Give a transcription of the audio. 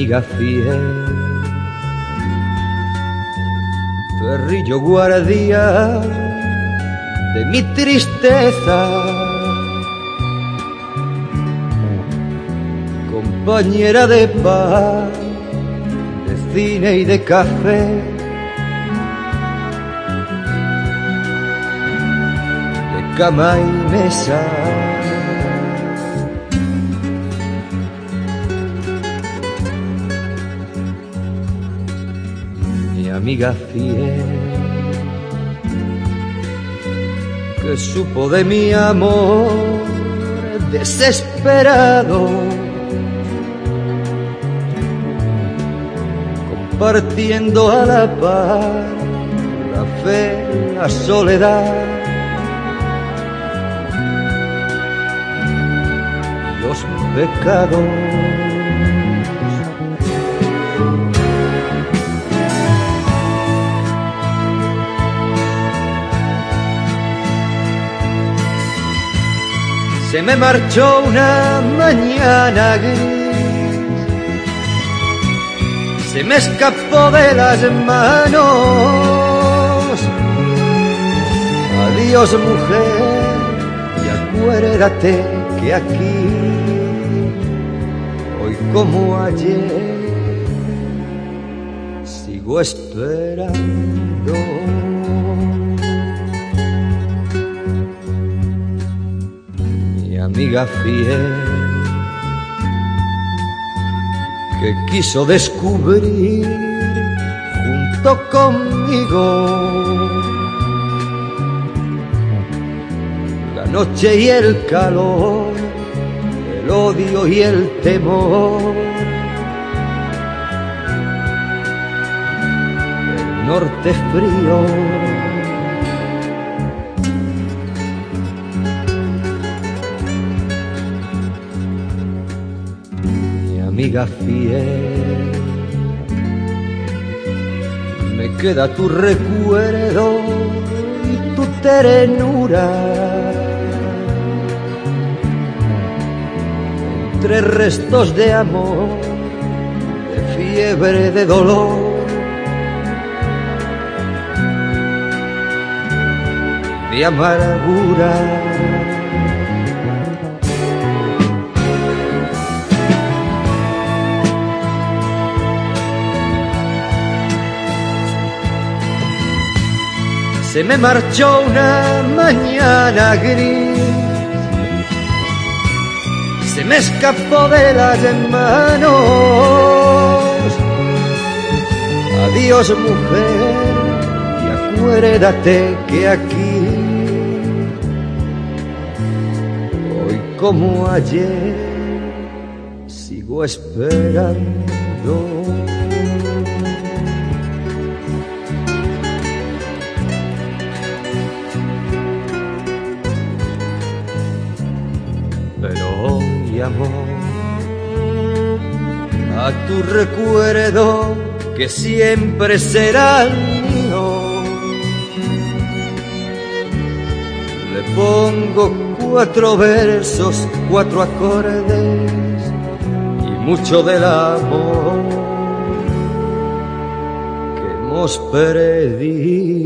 amiga fiel, perrillo guardia de mi tristeza, compañera de paz, de cine y de café. de Cama y mesa amiga fiel que supo de mi amor desesperado. Compartiendo a la paz la fe, la soledad. Los pecados se me marchó una mañana gris, se me escapó de las manos. Adiós mujer, y acuérdate que aquí, hoy como ayer, sigo esperando. Amiga fiel que quiso descubrir junto conmigo la noche y el calor, el odio y el temor. El norte frío amiga fiel. Me queda tu recuerdo y tu ternura. Entre restos de amor, de fiebre, de dolor. De amargura se me marchó una mañana gris, se me escapó de las manos. Adiós mujer, y acuérdate que aquí, hoy como ayer, sigo esperando. A tu recuerdo que siempre será mío. Le pongo cuatro versos, cuatro acordes y mucho del amor que hemos perdido.